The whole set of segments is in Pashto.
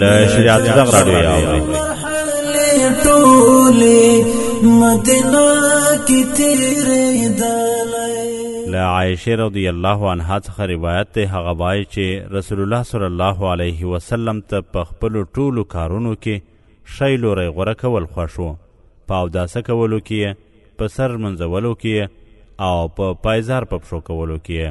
له شریعت غږ راډیو یاوي ټولې مدینه کې تیرې دلای له عائشه رضی الله عنها څخه روایت دی هغه وایي چې رسول الله صلی الله علیه وسلم ته په خپلو ټولو کارونو کې ښی لوری غوره کول خوښ و په اوداسه کولو کې یې په سر منځولو کې یې او په پایزار په پښو کولو کې یې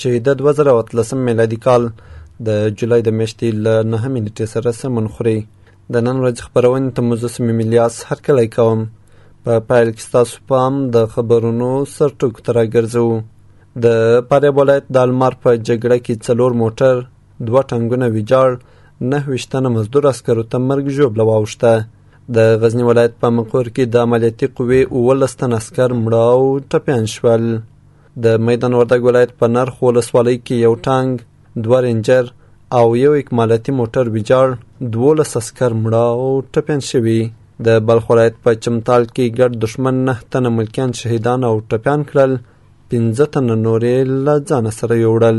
چې د 2013 میلادي کال د جولای د میاشتې له نهمې نیټې سره سمون خوري د نن ورځې خپرونې ته مو زه صمیم الیاس هرکلی کوم په پیل کې ستاسو پام د خبرونو سرټکو ته راګرځو د فاریاب ولایت د المار په جګړه کې څلور موټر دوه ټنګونه ویجاړ نهه ویشت تنه مزدور عسکرو ته مرګ ژوبله واوښته د غزني ولایت په مقر کې د عملیاتي قوې اوولس تن عسکر مړه او ټپیان شول د میدان وردګ ولایت په نرخ ولسوالۍ کې یو ټانګ، دوه رینجر او یو اکمالاتي موټر ویجاړ، دوولس عسکر مړه او ټپیان شوي. د بلخ ولایت په چمتال کې ګډ دښمن نه تنه ملکیان شهیدان او ټپیان کړل، پنځه تنه نور یې له ځانه سره یوړل.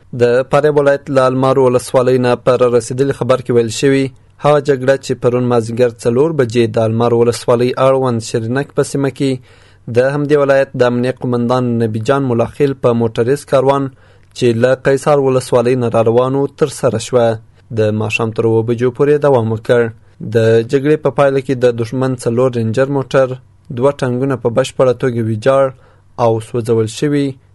د فاریاب ولایت له المار ولسوالۍ نه په رارسېدلي خبر کې ویل شوي هغه جګړه چې پرون مازدیګر څلور بجې د المار ولسوالۍ اړوند شرینک په سیمه کې د همدې ولایت د امنیه قومندان نبي جان ملاخیل په موټریز کاروان چې له قیصار ولسوالۍ نه را روانو ترسره شوه د ماښام تر اوه بجو پورې دوام وکړ د جګړې په پایله کې د دښمن څلور رینجر موټر دوه ټانګونه په بشپړه توګه ویجاړ او سوځول شوي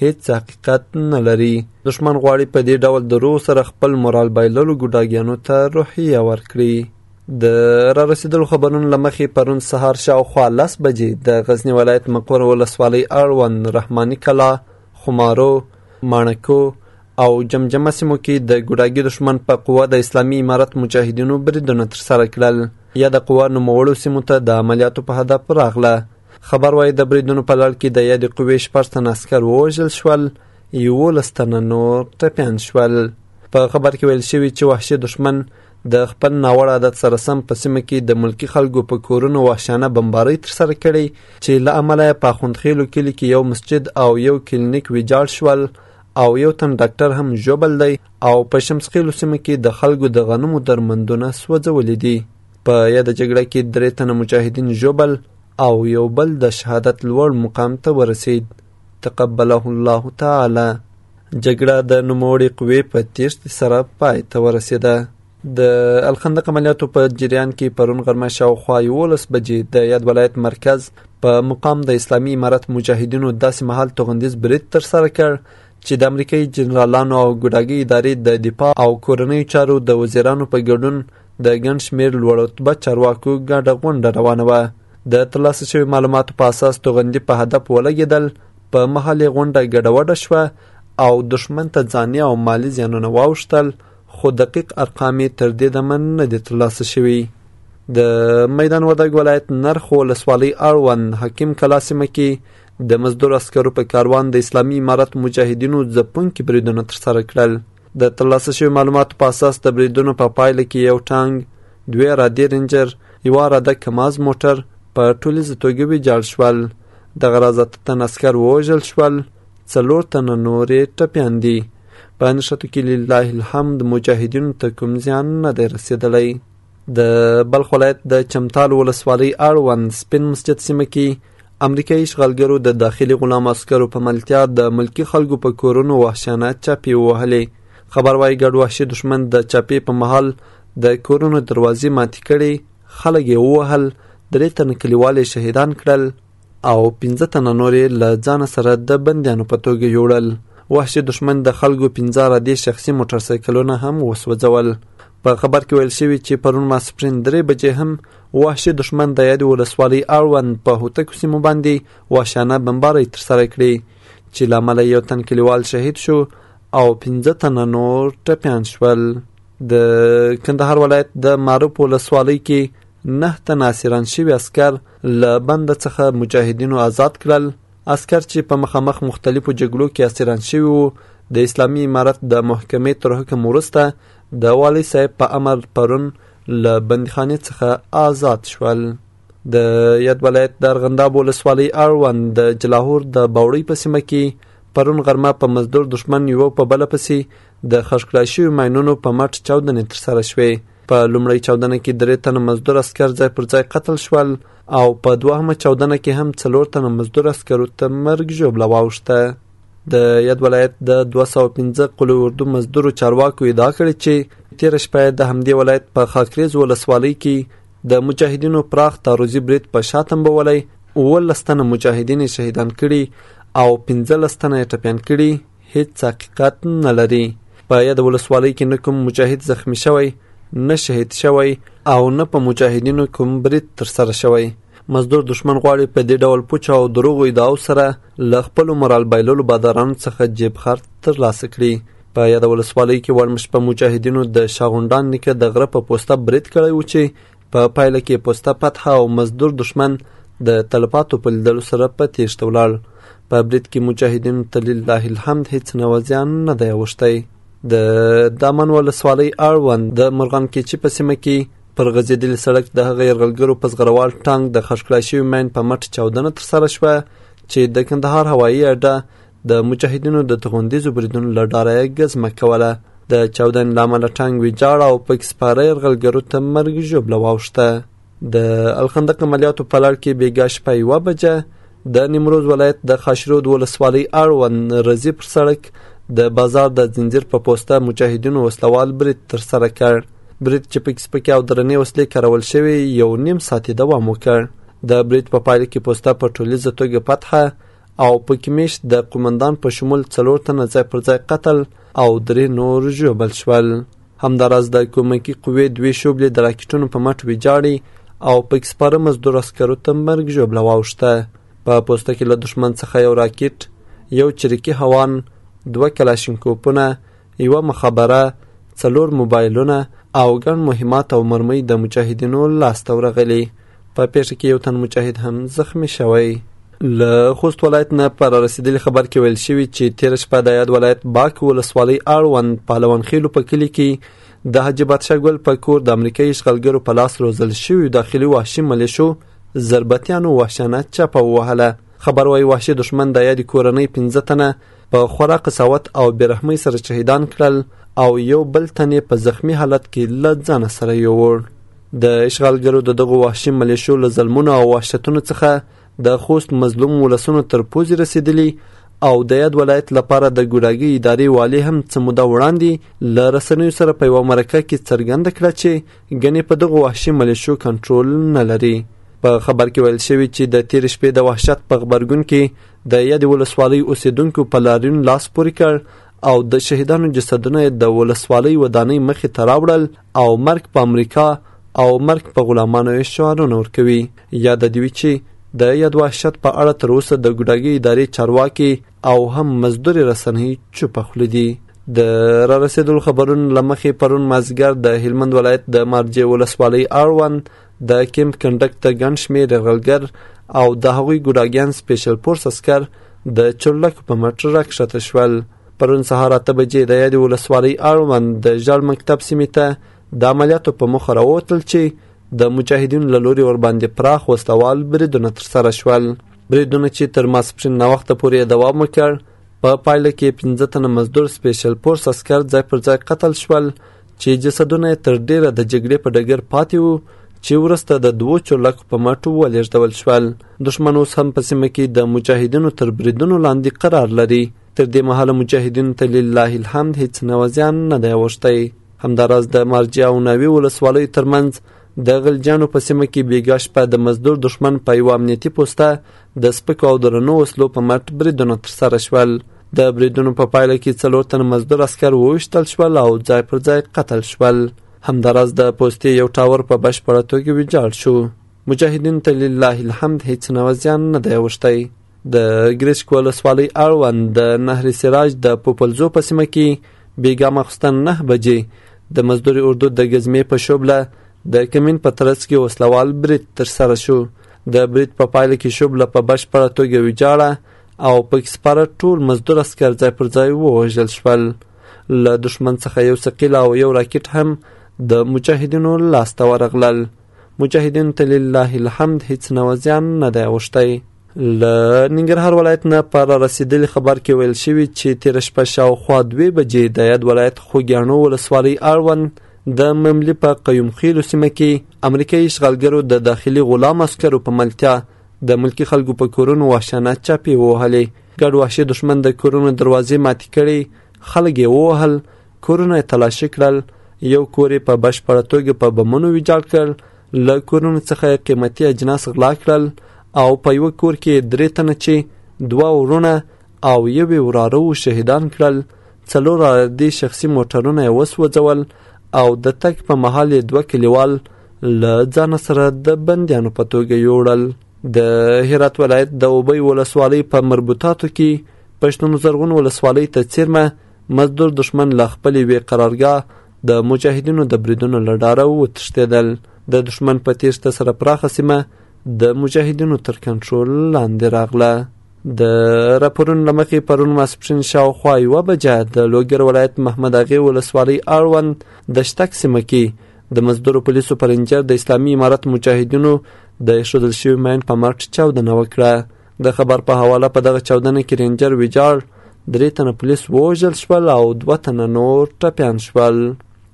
هیڅ حقیقت نه لري دښمن غواړي په دې ډول درو سره خپل مورال بایللو ګوډاګیانو ته روحیه ورکړي د را رسیدلو خبرونو له مخې پرون سهار شاوخوا لس بجې د غزنی ولایت مقور ولسوالۍ اړوند رحماني کلا خمارو ماڼکو او جمجمه سیمو کې د ګوډاګي دښمن په قوه د اسلامي امارت مجاهدینو بریدونه ترسره کړل یاده قوه نوموړو سیمو ته د عملیاتو په هدف راغله خبر وايي د بریدونو په لړ کې د یادې قوې شپږ تنه عسکر ووژل شول یولس تنه نور ټپیان شول په خبر کې ویل شوي چې وحشي دښمن د خپل ناوړ عادت سره سم په سیمه کې د ملکي خلکو په کورونو وحشانه بمبارۍ ترسره کړې چې له امله یې په اخوندخېلو کلي کې یو مسجد او یو کلینیک ویجاړ شول او یو تن ډاکټر هم ژوبل دی او په شمسخېلو سیمه کې د خلکو د غنمو درمندونه سوځولي دي په یاده جګړه کې درې تنه مجاهدین ژوبل او یو بل د شهادت لوړ مقام ته ورسید تقبله الله تعالی جګړه د نوموړې قوې په تیښتې سره پای ته ورسېده د الخندق عملیاتو په جریان کې پرون غرمه شاوخوا یولس بجې د یاد ولایت مرکز په مقام د اسلامي امارت مجاهدینو داسې مهال توغندیز برید ترسره کړ چې د امریکایي جنرالانو او ګوډاګي ادارې د دفاع او کورنیو چارو د وزیرانو په ګډون د ګڼ شمېر لوړرتبه چارواکو ګډه غونډه روانه وه د ترلاسه شوي معلوماتو په اساس توغندي په هدف ولګېدل په مهال یې غونډه ګډوډه شوه او دښمن ته ځاني او مالي زیانونه واوښتل خو دقیق ارقام یې تر دې دمه نه دي ترلاسه شوي د میدان وردګ ولایت نرخ ولسوالۍ اړوند حکیم کلا سیمه کې د مزدور عسکرو په کاروان د اسلامي امارت مجاهدینو ځپونکي بریدونه ترسره کړل د ترلاسه شوي معلوماتو په اساس د بریدونو په پایله کې یو ټانګ دوه رادې رینجر یوه راده کماز موټر په ټولیزه توګه ویجاړ شول دغه راز اته تن عسکر ووژل شول څلور تنه نورې ټپیان دي په نښتو کې لله الحمد مجاهدینو ته کوم زیان نه دی رسېدلی د بلخ ولایت د چمتال ولسوالۍ اړوند سپین مسجد سیمه کې امریکایي اشغالګرو د داخلي غلام عسکرو په ملتیا د ملکي خلکو په کورونو وحشانه چاپې ووهلې خبر وايي ګډ وحشي دښمن د چاپې په محل د کورونو دروازې ماتې کړې خلک یې ووهل درې تنه کلیوال یې شهیدان کړل او پنځه تنه نور یې له ځانه سره د بندیانو په توګه یوړل وحشي دښمن د خلکو پنځه رادې شخصي موټر سایکلونه هم وسوځول په خبر کې ویل شوي چې پرون ماسپرین درې بجې هم وحشي دښمن د یادې ولسوالۍ اړوند په هوتکو سیمو باندې وحشانه بمبارۍ ترسره کړې چې له امله یو تن کلیوال شهید شو او پنځه تنه نور ټپیان شول د کندهار ولایت د معروف ولسوالۍ کې نهه تنه اسیران شوي عسکر له بنده څخه مجاهدینو آزاد کړل عسکر چې په مخامخ مختلفو جګړو کې اسیران شوي وو د اسلامي امارت د محکمې تر حکم وروسته د والي صاحب په امر پرون له بندیخانې څخه آزاد شول د یاد ولایت د ارغنداب ولسوالۍ اړوند د جلاهور د باوړۍ په سیمه کې پرون غرمه په مزدور دښمن یو په بله پسې د خښ کړای شویو ماینونو په مټ چاودنې ترسره شوې په لومړۍ چاودنه کې درې تنه مزدور عسکر ځای پر ځای قتل شول او په دوهمه چاودنه کې هم څلور تنه مزدور عسکرو ته مرګ ژوبله واوښته د یاد ولایت د 215 قلو اردو مزدورو چارواکو ادعا کړې چې تیر شپه د همدې ولایت په خاکریز ولسوالۍ کې د مجاهدینو پراخ تعرضي برید په شا تمبولی اوولس تنه مجاهدین شهیدان کړي او پنځلس تنه یې ټپیان کړي هیڅ حقیقت نه لري په یاده ولسوالۍ کې نه کوم مجاهد زخمی شوی نه شهید شوی او نه په مجاهدینو کوم برید ترسره شوی مزدور دښمن غواړي په دې ډول پوچ او دروغو ادعاو سره له خپلو مورال بایللو بادارانو څخه جیب خرڅ ترلاسه کړي په یاده ولسوالۍ کې وړمش په مجاهدینو د شاغونډان نیکه د غره په پوسته برید کړی و چې په پایله کې پوسته پتحه او مزدور دښمن د تلفاتو په لیدلو سره په تیښته ولاړ په برید کې مجاهدینو ته لله الحمد هیڅ نوع زیان نه دی اوښتی د دامن ولسوالۍ اړوند د مرغان کیچي په سیمه کې پر غځېدلي سړک د هغه یرغلګرو په زغروال ټانک د خښ کړای شوي مین په مټ چاودنه ترسره شوه چې د کندهار هوایي اډه د مجاهدینو د توغندیزو بریدونو له ډاره یې ګزمه کوله د چاودنې له امله ټانګ ویجاړ او پکې سپاره یرغلګرو ته مرګ ژوبله واوښته د الخندق عملیاتو په لړ کې بېګا شپه یوه بجه د نیمروز ولایت د خاشرود ولسوالۍ اړوند رزي پر سړک د بازار د ځنځیر په پوسته مجاهدینو وسلوال برید ترسره کړ برید چې پکې سپکې او درنې وسلې کارول شوې یو نیم ساعت دوام وکړ د برید په پایله کې پوسته په ټولیزه توګه فتحه او پکې میشت د قومندان په شمول څلور تنه ځای پر ځای قتل او درې نور ژوبل شول همداراز د کومکی قوې دوې شوبلې د راکټونو په مټ ویجاړې او پکې سپاره مزدور عسکرو ته مرګ ژوبله واوښته په پوسته کې له دښمن څخه یو راکټ یو چریکي هوان دوه کلاشینکوپونه یوه مخبره، څلور موبایلونه او ګڼ مهمات او مرمۍ د مجاهدینو لاس ته ورغلي. په پیښه کې یو تن مجاهد هم زخمي شوی. له خوست ولایت نه په رارسېدلي خبر کې ویل شوي چې تېره شپه د یاد ولایت باک ولسوالۍ اړوند پهلوان خېلو په کلي کې د حاجي بادشاه ګل په کور د امریکایي اشغالګرو په لاس روزل شویو داخلي وحشي ملیشو ضربتیانو وحشیانه چپه ووهله. خبر وايي وحشي دښمن د یادې کورنۍ پنځه تنه په خورا قساوت او بیرحمۍ سره شهیدان کړل او یو بل تن یې په زخمی حالت کې له ځانه سره یووړ د اشغالګرو د دغو وحشي ملیشو له ظلمونو او وحشتونو څخه د خوست مظلوم ولسونو تر پوزې رسېدلي او د یاد ولایت لپاره د ګوډاګي ادارې والي هم څه موده وړاندې له رسنیو سره په یوه مرکه کې څرګنده کړه چې ګنې په دغو وحشي ملیشو کنټرول نه لري په خبر کې ویل شوي چې د تیر شپې د وحشت په غبرګون کې د یادې ولسوالۍ اوسیدونکو په لاریون لاس پورې کړ او د شهیدانو جسدونه د ولسوالۍ ودانۍ مخې ته راوړل او مرګ په امریکا او مرګ په غلامانو یې شعارونه ورکوي یاده دې وي چې د یاد وحشت په اړه تر اوسه د ګوډاګي ادارې چارواکي او هم مزدورې رسنۍ چوپه خوله دي. د را رسېدلو خبرونو له مخې پرون مازیګر د هلمند ولایت د مارجې ولسوالۍ اړوند د کیمپ کنډک ته ګڼ شمېر یرغلګر او د هغوی ګوډاګیان سپېشل فورس عسکر د چورلکو په مټ راکښته شول پرون سهار اته بجې د یادې ولسوالۍ اړوند د ژړ مکتب سیمې ته د عملیاتو په موخه راووتل چې د مجاهدینو له لوري ورباندې پراخ وسله وال بریدونه ترسره شول بریدونه چې تر ماسپښین ناوخته پورې یې دوام وکړ په پا پایله کې پنځه تنه مزدور سپیشل فورس عسکر ځای پر ځای قتل شول چې جسدونه یې تر ډیره د جګړې په ډګر پاتې وو چې وروسته د دوو چورلکو په مټ ولېږدول شول دښمن اوس هم په سیمه کې د مجاهدینو تر بریدونو لاندې قرار لري تر دې مهاله مجاهدینو ته لله الحمد هیڅ نوه زیان نه دی اوښتی همداراز د مارجې او ناوې ولسوالیو ترمنځ د غلجانو په سیمه کې بیګا شپه د مزدور دښمن په یوه امنیتي پوسته د سپکو او درنو وسلو په مټ بریدونه ترسره شول د بریدونو په پایله کې څلور تنه مزدور عسکر وویشتل شول او ځای پر ځای قتل شول همداراز د پوستې یو ټاور په بشپړه توګه ویجاړ شو مجاهدین ته لله الحمد هیڅ نوه زیان نه دی اوښتی د ګرشک ولسوالۍ اړوند د نهر سراج د پوپلزو په سیمه کې بیګا ماخوستن نه بجې د مزدوري اردو د ګزمې په شوبله د کمین په ترڅ کې وسلوال برید ترسره شو د برید په پایله کې شوبله په بشپړه توګه ویجاړه او پکې سپاره ټول مزدور عسکر ځای پر ځای ووژل شول له دښمن څخه یو ثقیل او یو راکټ هم د مجاهدینو لاسته ورغلل مجاهدینو ته لله الحمد هیڅ نوع زیان نه دی اوښتی. له ننګرهار ولایت نه په را رسېدلي خبر کې ویل شوي چې تېره شپه شاوخوا دوې بجې د یاد ولایت خوږیاڼو ولسوالۍ اړوند د مملي په قیوم خېلو سیمه کې امریکایي اشغالګرو د داخلي غلام عسکرو په ملتیا د ملکي خلکو په کورونو وحشانه چاپې ووهلې ګډ وحشي دښمن د کورونو دروازې ماتې کړې خلک یې ووهل کورونه یې تلاشي کړل، یو کور یې په بشپړه توګه په بمونو ویجاړ کړ، له کورونو څخه یې قیمتي اجناس غلا کړل او په یوه کور کې یې درې تنه چې دوه وروڼه او یوې وراره وو شهیدان کړل، څلور عددي شخصي موټرونه یې وسوځول او د تګ په مهال یې دوه کلیوال له ځانه سره د بندیانو په توګه یوړل د هرات ولایت د اوبۍ ولسوالۍ په مربوطاتو کې پښتون زرغون ولسوالۍ ته څیرمه مزدور دښمن له خپلې وې قرارګاه د مجاهدینو د بریدونو له ډاره وتښتېدل د دښمن په تیښته سره پراخه سیمه د مجاهدینو تر کنټرول لاندې راغله د راپورونو له مخې پرون ماسپښین شاوخوا یوه بجه د لوګر ولایت محمد اغې ولسوالۍ اړوند د شتک سیمه کې د مزدورو پولیسو پر رینجر د اسلامي امارت مجاهدینو د ایښودل شوي ماین په مټ چاودنه وکړه د خبر په حواله په دغه چاودنه کې رینجر ویجاړ درې تنه پولیس ووژل شول او دوه تنه نور ټپیان شول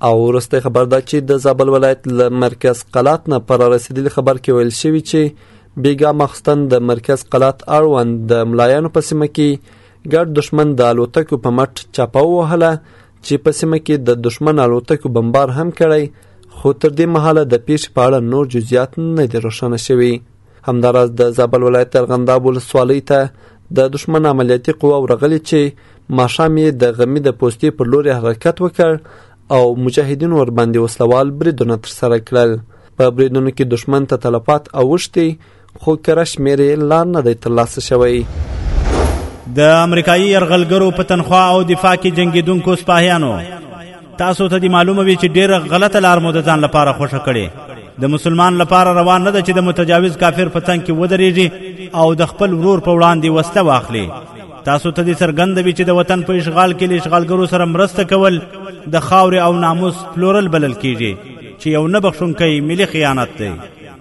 او وروستی خبر دا چې د زابل ولایت له مرکز قلات نه پر رسیدلی خبر کې ویل شوی چې بیګا مخستن د مرکز قلات اړوند د ملایانو په سیمه کې ګډ دښمن د الوتکو په مټ چاپه ووهله چې په سیمه کې د دښمن الوتکو بمبار هم کړی خو تر دې مهاله د پیښې په اړه نور جزئیات نه دي روښانه شوي همداراز د زابل ولایت ارغنداب ولسوالۍ ته د دښمن عملیاتي قواو رغلي چې ماښام یې د غمي د پوستې پر لورې حرکت وکړ او مجاهدینو ورباندې وسلوال بریدونه ترسره کړل په بریدونو کې دښمن ته تلفات اوښتي خو کره شمېر یې لا نه دی ترلاسه شوی د امریکایي یرغلګرو په تنخوا او دفاع کې جنګیدونکو سپاهیانو تاسو ته دی معلومه وي چې ډیره غلطه لار مو د ځان لپاره خوښه کړي د مسلمان لپاره روان نه ده چې د متجاوز کافر په څنګ کې ودرېږي او د خپل ورور په وړاندې وسله واخلي تاسو ته دې څرګند وي چې د وطن په اشغال کې لشغالګرو سره مرسته کول د خاورې او ناموس پلورل بلل کیږي چې یو نه بخښونکی ملي خیانت دی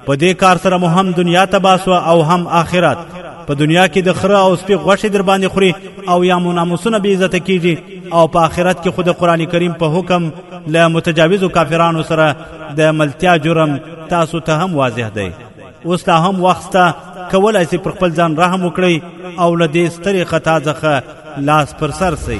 په دې کار سره مو هم دنیا تباه سوه او هم آخرت په دنیا کې د خره او سپي غوښې در باندې خوري او یا مو ناموسونه بې عزته کیږي او په آخرت کې خو د قرآن کریم په حکم له متجاوزو کافرانو سره د ملتیا جرم تاسو ته هم واضح دی اوس لا هم وخت سته کولای سي پر خپل ځان رحم وکړئ او له دې سترې خطا څخه لاس پر سر سئ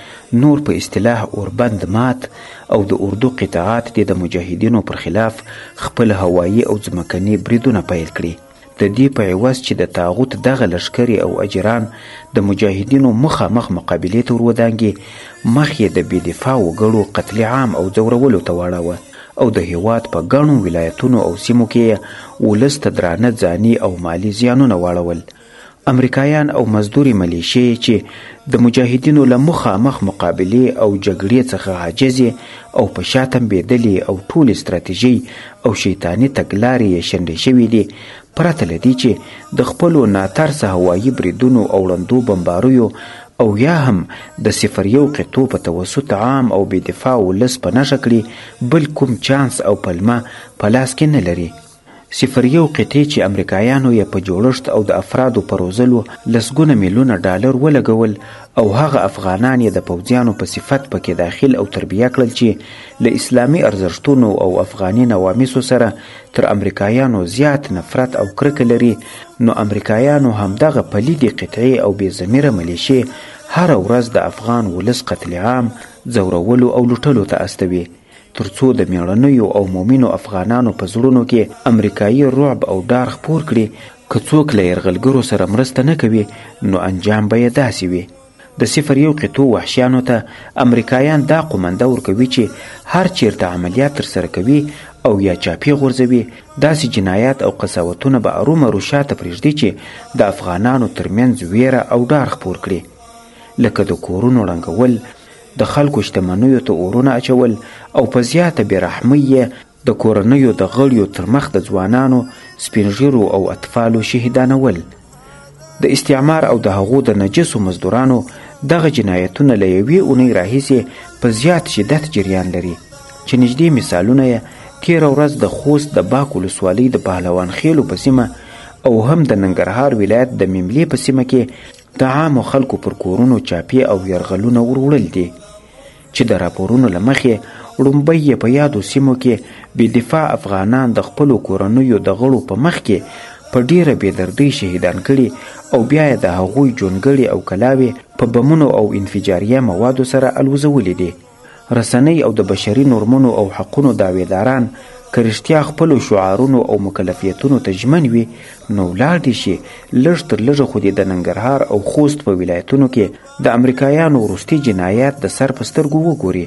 نور په اصطلاح اوربند مات او د اردو قطعات دې د مجاهدینو پر خلاف خپل هوایي او ځمکني بریدونه پیل کړي د دې په عوض چې د طاغوت دغه لشکرې او اجران د مجاهدینو مخامخ مقابلې ته ورودانګي مخ یې د بې دفاع وګړو قتل عام او ځورولو ته واړاوه او د هیواد په ګڼو ولایتونو او سیمو کې یې ولس ته درانه ځاني او مالي زیانونه واړول امریکایان او مزدورې ملیشې چې د مجاهدینو له مخامخ مقابلې او جګړې څخه عاجزې او په شا تمبېدلې او ټولې ستراتیژۍ او شیطاني تګلارې یې شنډې شوې دي پرته له دې چې د خپلو ناترسه هوایي بریدونو او ړندو بمباریو او یا هم د صفر یو قطو په توسط عام او بې دفاع ولس په نښه کړي بل کوم چانس او پلمه په لاس کې نه لري. صفر یو قطعې چې امریکایانو یې په جوړښت او د افرادو په روزلو لسګونه میلونه ډالر ولګول او هغه افغانان یې د پوځیانو په صفت پکې داخل او تربیه کړل چې له اسلامي ارزښتونو او افغاني نوامیسو سره تر امریکایانو زیات نفرت او کرکه لري نو امریکایانو همدغه پلیدې قطعې او بې ضمیره ملیشې هره ورځ د افغان ولس قتل عام ځورولو او لوټلو ته استوي تر څو د میړنیو او مؤمنو افغانانو په زړونو کې امریکایي رعب او ډار خپور کړي که څوک له یرغلګرو سره مرسته نه کوي نو انجام به یې داسې وي د صفر یو قطو وحشیانو ته امریکایان دا قومنده ورکوي چې هر چیرته عملیات ترسره کوي او یا چاپی غورځوي داسې جنایات او قساوتونه به ارومرو شاته پرېږدي چې د افغانانو ترمنځ ویره او ډار خپور کړي لکه د کورونو ړنګول د خلکو شتمنیو ته اورونه اچول او په زیاته بې رحمۍ یې د کورنیو د غړیو تر مخ د ځوانانو، سپینږیرو او اطفالو شهیدانول. د استعمار او د هغو د نجسو مزدورانو دغه جنایتونه له یوې اونۍ راهیسې په زیات شدت جریان لري چې نږدې مثالونه یې تیره ورځ د خوست د باک ولسوالۍ د پهلوان خېلو په سیمه او هم د ننګرهار ولایت د میملې په سیمه کې د عامو خلکو پر کورونو چاپې او یرغلونه ور وړل دي چې د راپورونو له مخې ړومبی یې په یادو سیمو کې بې دفاع افغانان د خپلو کورنیو د غړو په مخ کې په ډیره بېدردۍ شهیدان کړي او بیا یې د هغوی جونګړې او کلاوې په بمونو او انفجاریه موادو سره الوزولې دي. رسنۍ او د بشري نورمونو او حقونو دعوېداران که رښتیا خپلو شعارونو او مکلفیتونو ته ژمن وي نو ولاړ دې شي لږ تر لږه خو دې د ننګرهار او خوست په ولایتونو کې د امریکایانو وروستي جنایات د سر په سترګو وګوري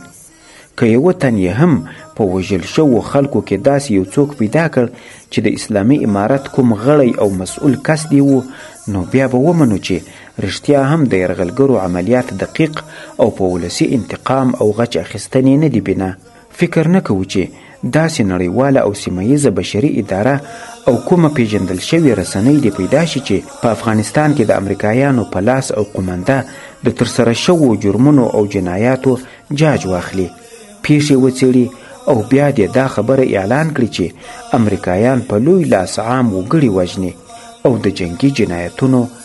که یوه تن یې هم په وژل شوو خلکو کې داسې یو څوک پیدا کړ چې د اسلامي امارت کوم غړی او مسؤل کس دی وو نو بیا به ومنو چې رښتیا هم د یرغلګرو عملیات دقیق او په ولسي انتقام او غچ اخیستنې نه دي بنا فکر نه کوو چې داسې نړیواله او سیمهییزه بشري اداره او کومه پیژندل شوې رسنۍ دې پیدا شي چې په افغانستان کې د امریکایانو په لاس او قومنده د ترسره شوو جرمونو او جنایاتو جاج واخلي پیښې وڅېړي او بیا دې دا خبره اعلان کړي چې امریکایان په لوی لاس عام وګړي وژني او د جنگي جنایتونو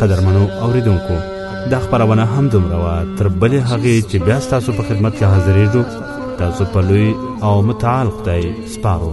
قدرمنو اوریدونکو دا خبرونه هم دومره وه تر بلې هغې چې بیا ستاسو په خدمت کې حاضرېږو تاسو په لوی او متعال خدای سپارو